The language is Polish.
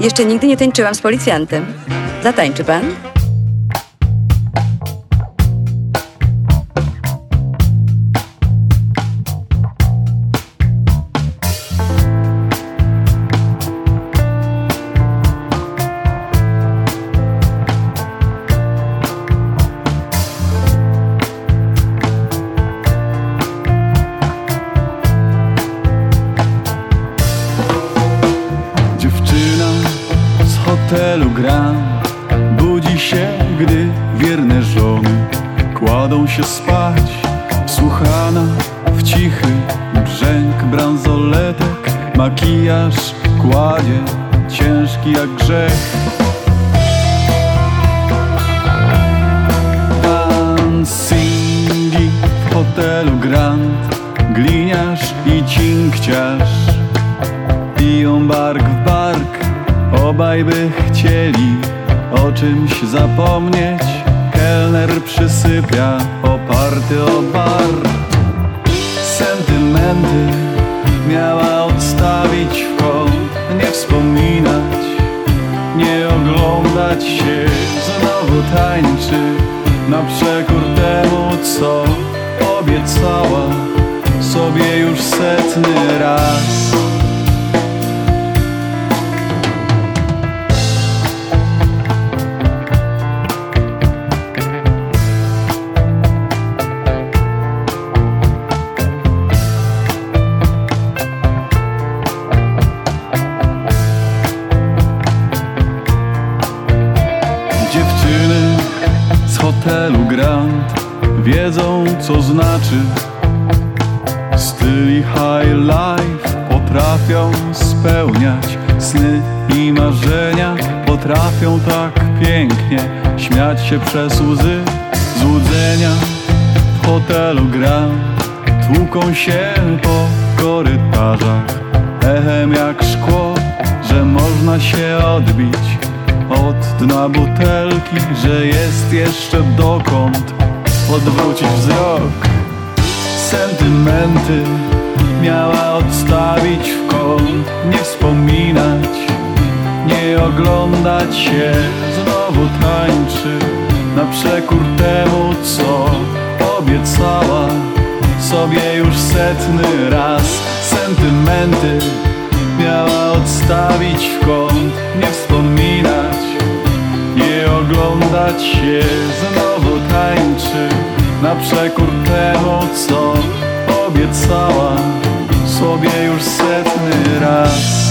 Jeszcze nigdy nie tańczyłam z policjantem. Zatańczy pan? Z hotelu Grand Budzi się, gdy wierne żony Kładą się spać, wsłuchana w cichy brzęk bransoletek Makijaż kładzie, ciężki jak grzech. Dancingi w hotelu Grand Gliniarz i cinkciarz. Piją bark w bark Obaj by chcieli o czymś zapomnieć. Kelner przysypia oparty o bar. Sentymenty miała odstawić w kąt Nie wspominać, nie oglądać się. Znowu tańczy na przekór temu co obiecała sobie już setny raz hotelu Grand wiedzą co znaczy. Styl i high life potrafią spełniać sny i marzenia Potrafią tak pięknie śmiać się przez łzy złudzenia. W hotelu Grand tłuką się po korytarzach Echem jak szkło, że można się odbić od dna butelki, że jest jeszcze dokąd odwrócić wzrok. Sentymenty miała odstawić w kąt, nie wspominać, nie oglądać się, znowu tańczy na przekór temu, co obiecała sobie już setny raz. Sentymenty miała odstawić w kąt, nie wspominać, się, znowu tańczy na przekór temu, co obiecała sobie już setny raz.